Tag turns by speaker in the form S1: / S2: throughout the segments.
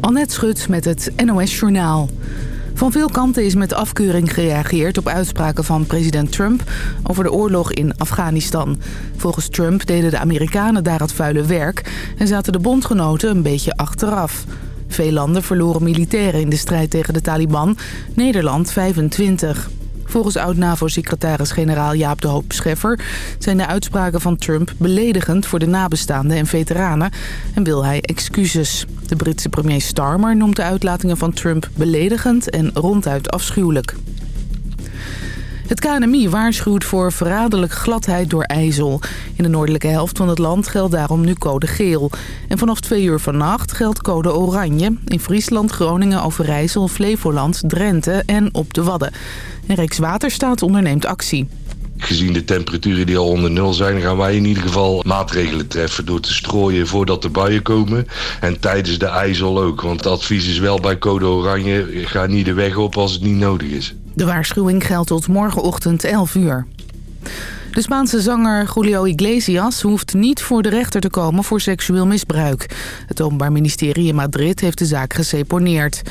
S1: Annette Schut met het NOS Journaal. Van veel kanten is met afkeuring gereageerd op uitspraken van president Trump over de oorlog in Afghanistan. Volgens Trump deden de Amerikanen daar het vuile werk en zaten de bondgenoten een beetje achteraf. Veel landen verloren militairen in de strijd tegen de Taliban, Nederland 25. Volgens oud-NAVO-secretaris-generaal Jaap de Hoop Scheffer... zijn de uitspraken van Trump beledigend voor de nabestaanden en veteranen... en wil hij excuses. De Britse premier Starmer noemt de uitlatingen van Trump beledigend en ronduit afschuwelijk. Het KNMI waarschuwt voor verraderlijk gladheid door ijzel. In de noordelijke helft van het land geldt daarom nu code geel. En vanaf twee uur vannacht geldt code oranje. In Friesland, Groningen, Overijssel, Flevoland, Drenthe en op de Wadden. En Rijkswaterstaat onderneemt actie.
S2: Gezien de temperaturen die al onder nul zijn... gaan wij in ieder geval maatregelen treffen... door te strooien voordat de buien komen. En tijdens de ijzel ook. Want het advies is wel bij code oranje... ga niet de weg op als het niet nodig is.
S1: De waarschuwing geldt tot morgenochtend 11 uur. De Spaanse zanger Julio Iglesias hoeft niet voor de rechter te komen voor seksueel misbruik. Het Openbaar Ministerie in Madrid heeft de zaak geseponeerd.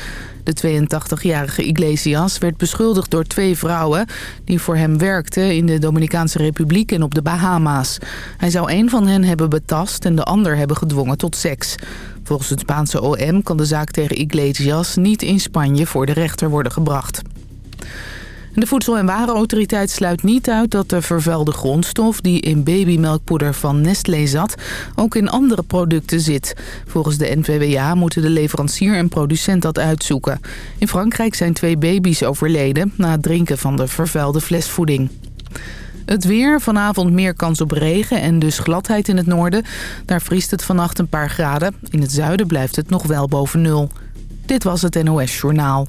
S1: De 82-jarige Iglesias werd beschuldigd door twee vrouwen... die voor hem werkten in de Dominicaanse Republiek en op de Bahama's. Hij zou een van hen hebben betast en de ander hebben gedwongen tot seks. Volgens het Spaanse OM kan de zaak tegen Iglesias niet in Spanje voor de rechter worden gebracht. De Voedsel- en Warenautoriteit sluit niet uit dat de vervuilde grondstof... die in babymelkpoeder van Nestlé zat, ook in andere producten zit. Volgens de NVWA moeten de leverancier en producent dat uitzoeken. In Frankrijk zijn twee baby's overleden na het drinken van de vervuilde flesvoeding. Het weer, vanavond meer kans op regen en dus gladheid in het noorden. Daar vriest het vannacht een paar graden. In het zuiden blijft het nog wel boven nul. Dit was het NOS Journaal.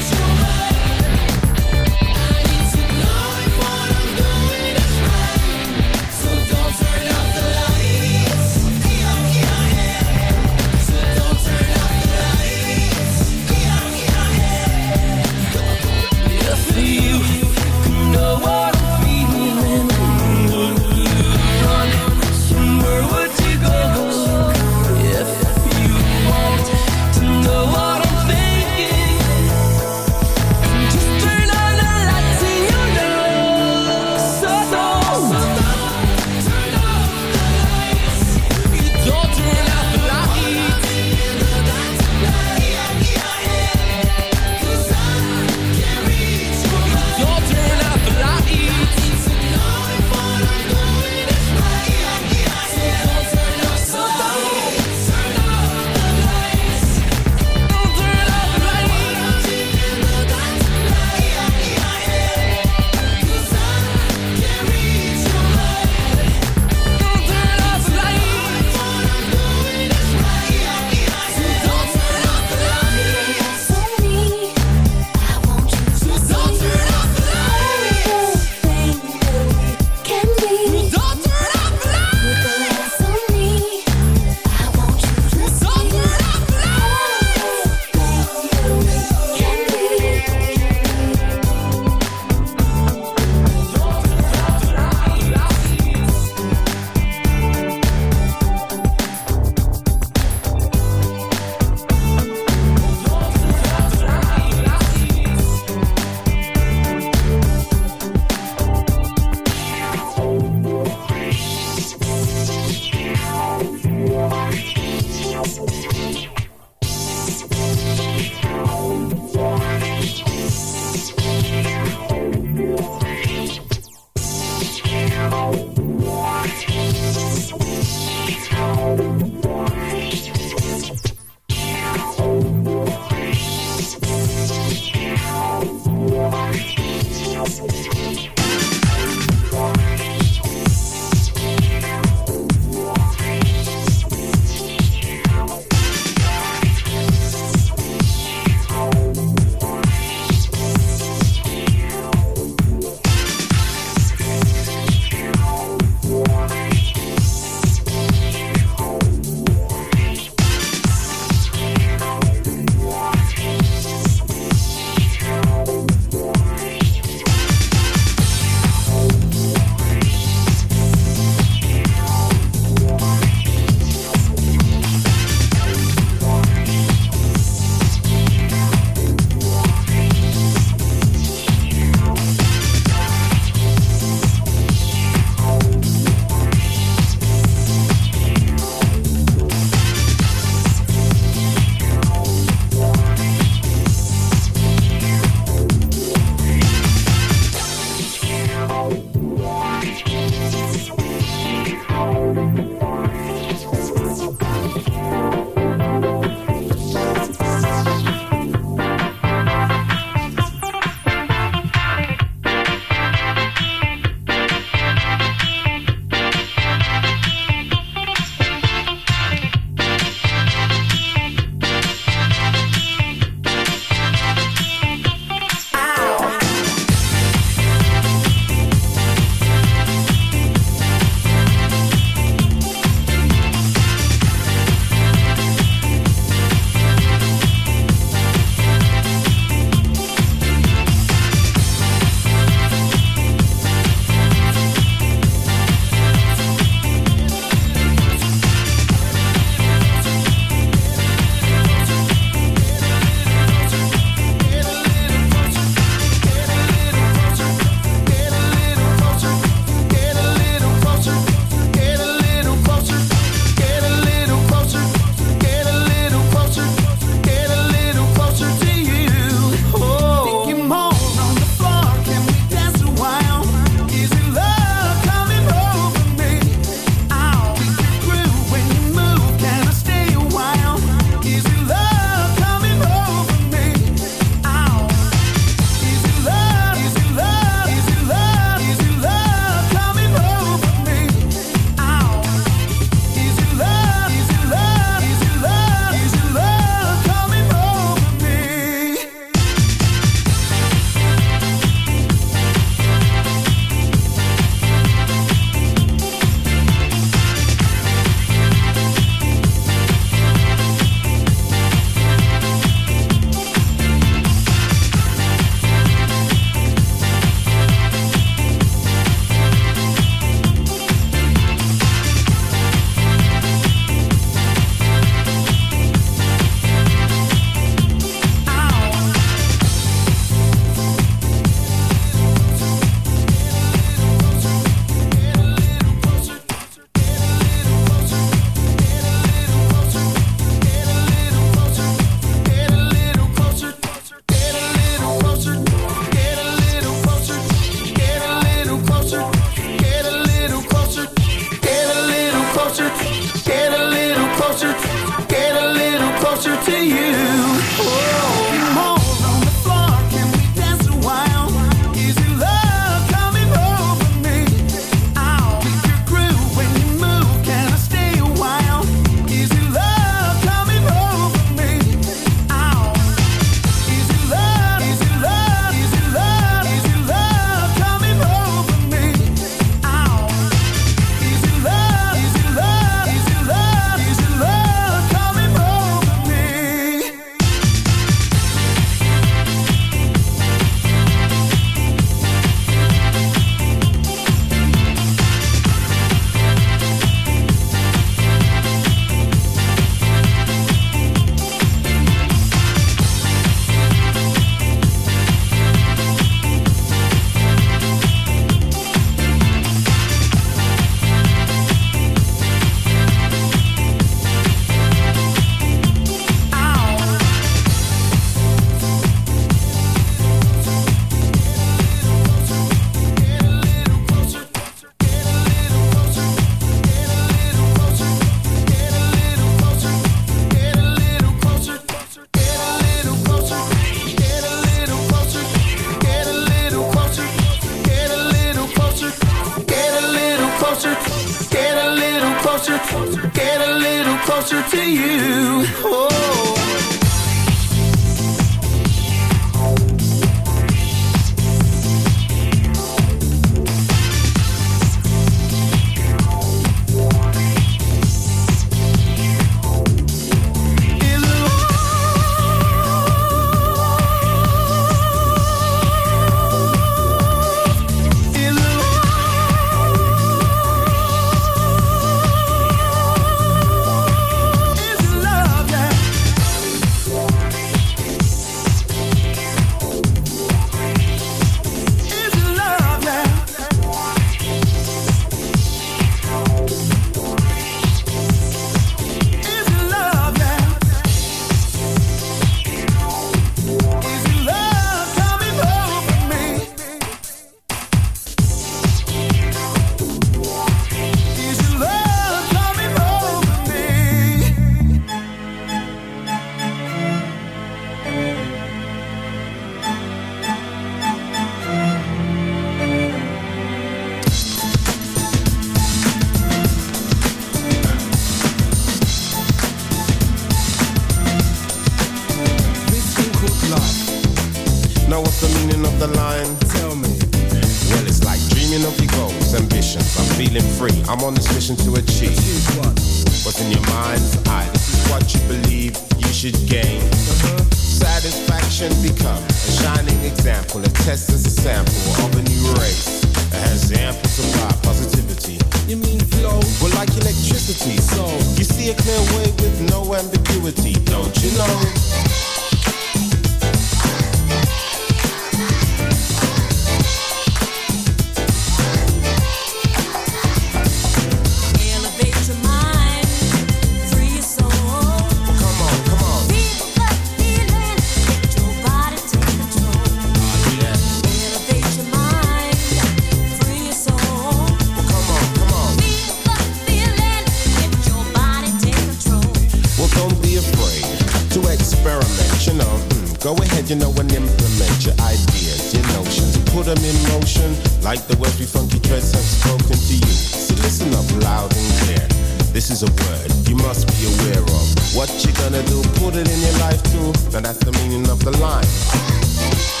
S3: put it in your life too. Now that's the meaning of the line.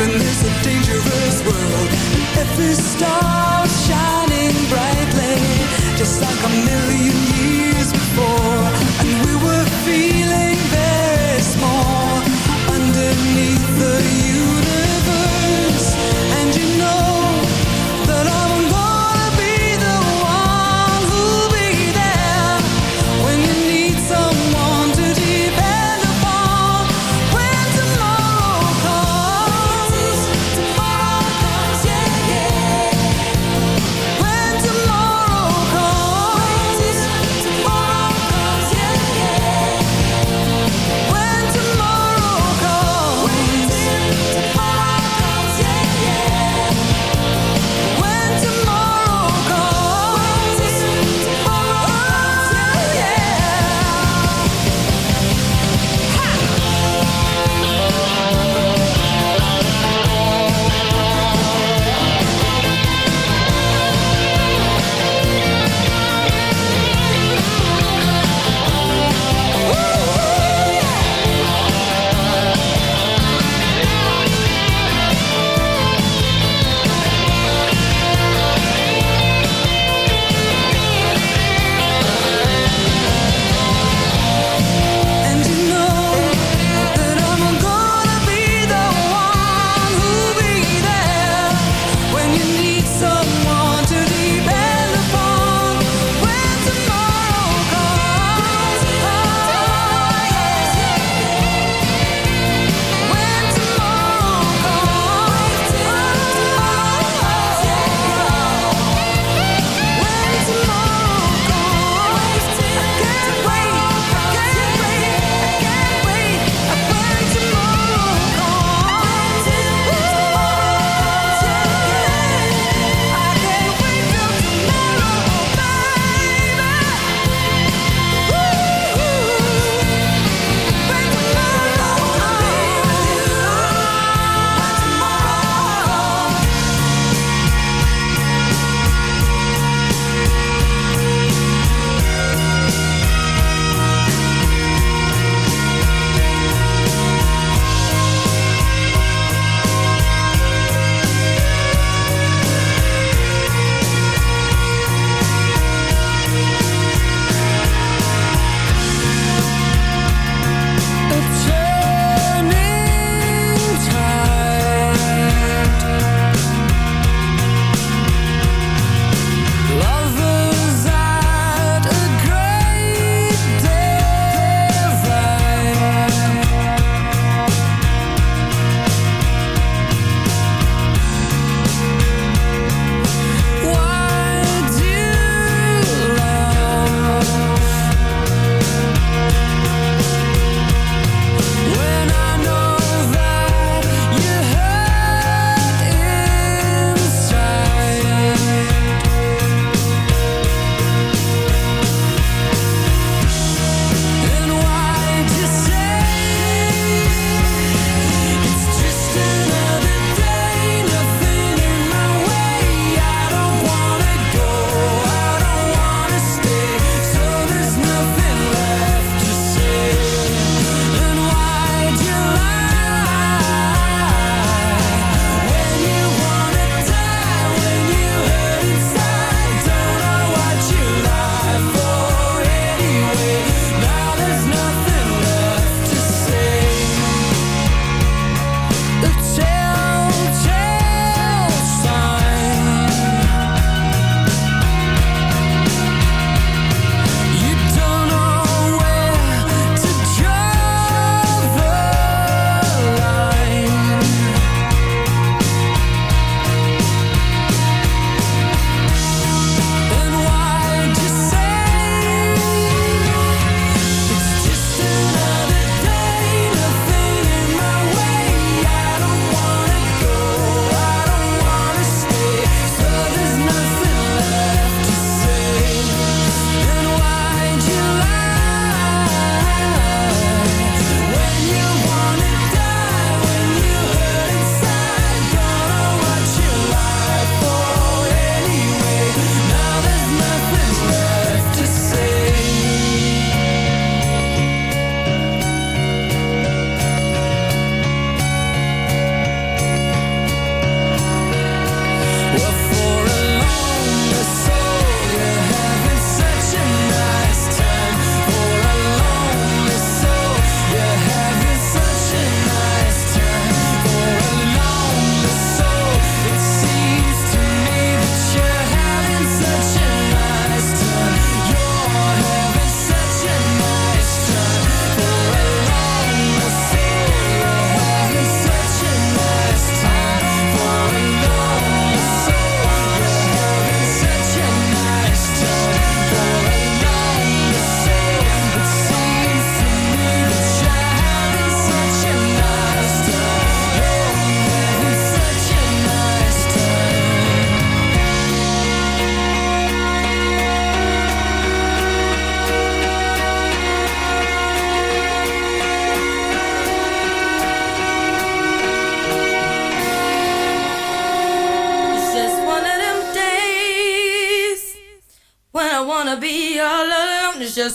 S4: In this dangerous world. Every star shining brightly, just like a million years before.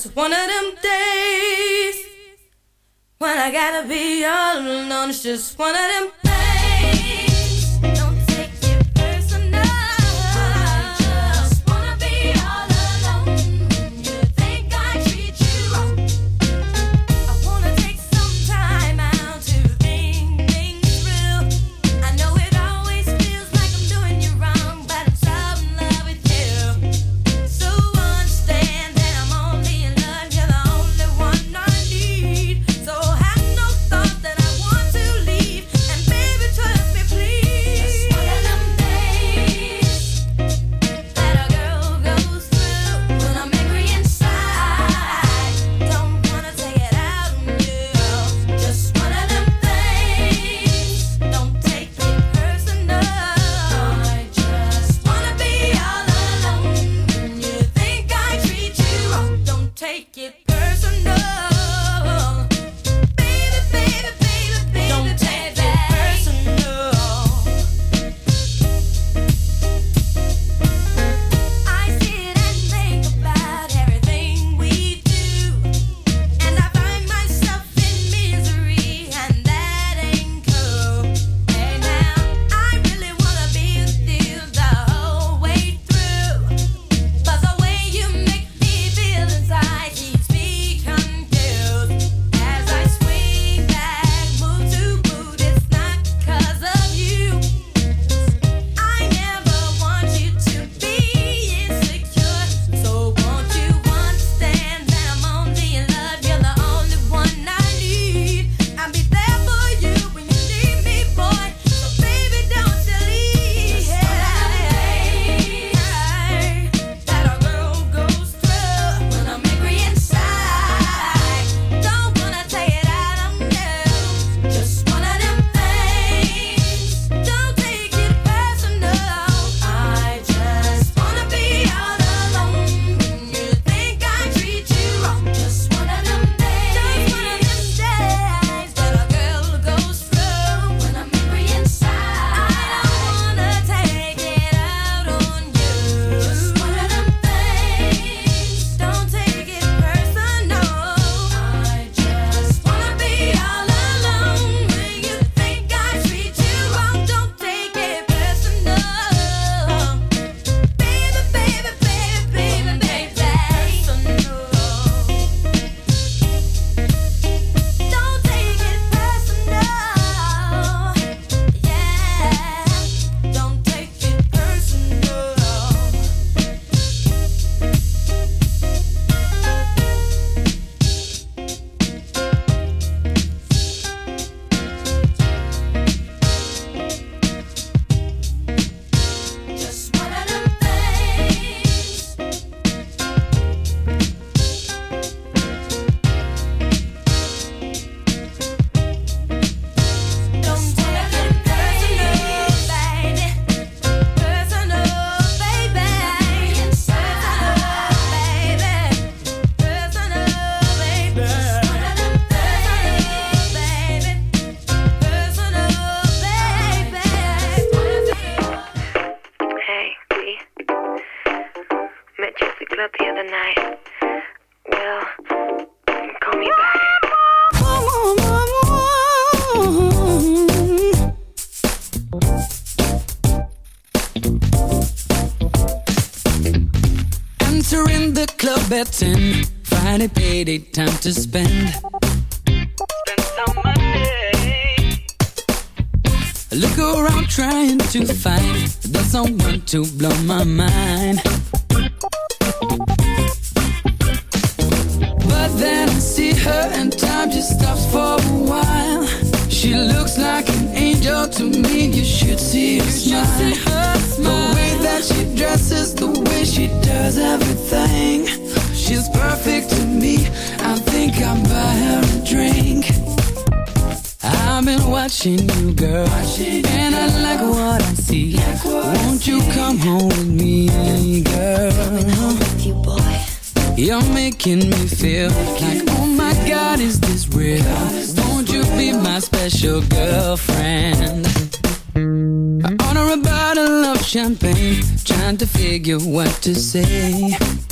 S5: It's one of them days when I gotta be all alone. It's just one of them to
S6: say.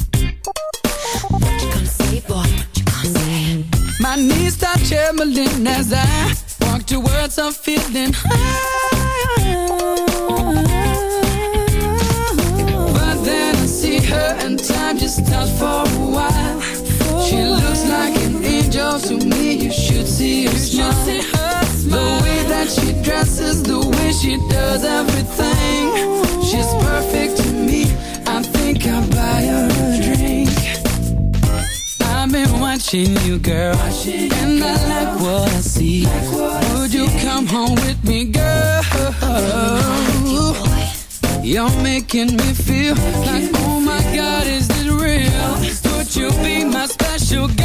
S6: girl. And I like what I see. Would you come home with me, girl? You're making me feel like, oh my God, is this real? Would you be my special girl?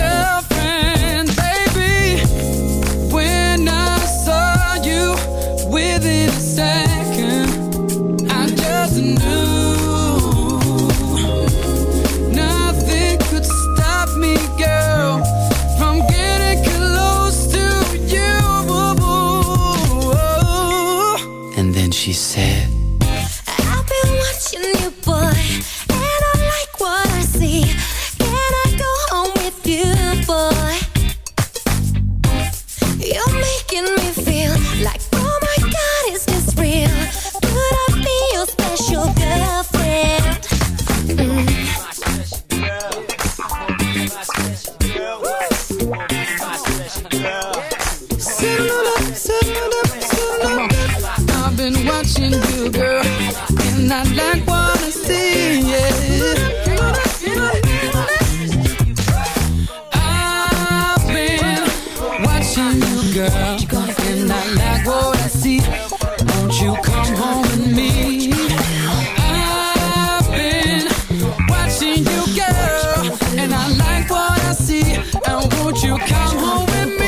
S7: what I see?
S6: And won't you come home with me?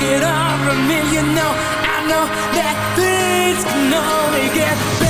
S4: get all from me, you know. I know that things can only get better.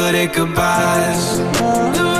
S8: good at goodbyes.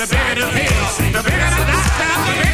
S9: the bigger the pill, the bigger the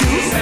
S9: You.